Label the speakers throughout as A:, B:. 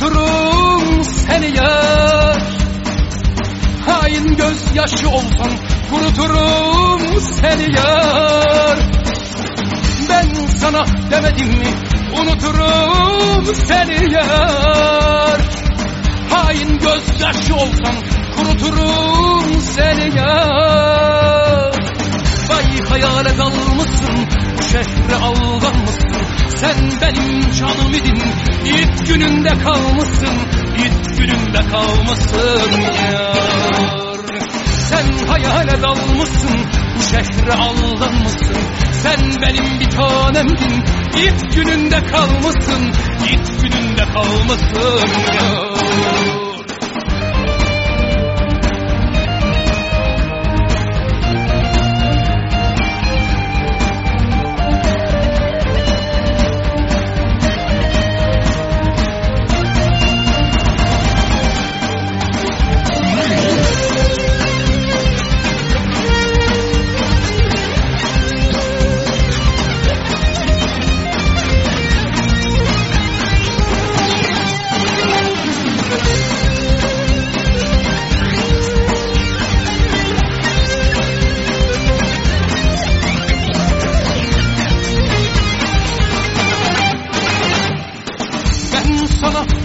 A: kuruturum seni yar. Hain gözyaşı olsan kuruturum seni yar. Ben sana demedim mi? Unuturum seni yar. Hain gözyaşı olsan kuruturum seni yar. Vay hayale dalmışsın bu şehre aldanmışsın Sen benim canım idin ilk gününde kalmışsın ilk gününde kalmışsın yar. Sen hayale dalmışsın bu şehre aldanmışsın. Sen benim bir tanemdin ilk gününde kalmışsın ilk gününde kalmışsın yar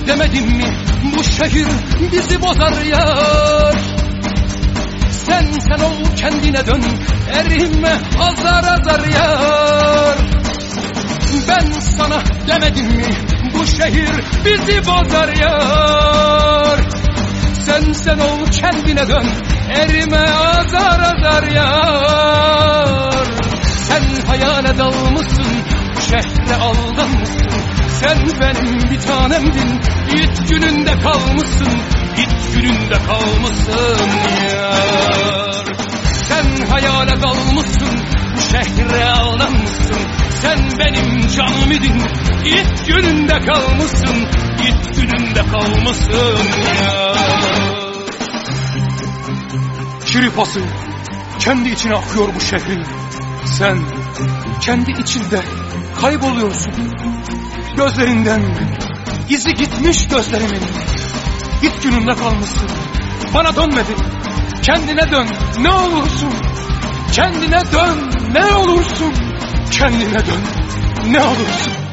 A: demedim mi? Bu şehir bizi bozar yar Sen sen ol kendine dön. Erime azar azar yar Ben sana demedim mi? Bu şehir bizi bozar yar Sen sen ol kendine dön. Erime azar azar yar Sen hayale dalmışsın şehre aldanmışsın sen benim bir tanemdin. İlk gününde kalmışsın. İlk gününde kalmışsın yar. Sen hayale dalmışsın. Bu şehre aldanmışsın. Sen benim canım idin İlk gününde kalmışsın. İlk gününde kalmışsın yar. Şiripası kendi içine akıyor bu şehrin Sen kendi içinde kayboluyorsun Gözlerinden izi gitmiş gözlerimin. Git gününde kalmışsın. Bana dönmedin. Kendine dön ne olursun. Kendine dön ne olursun. Kendine dön ne olursun.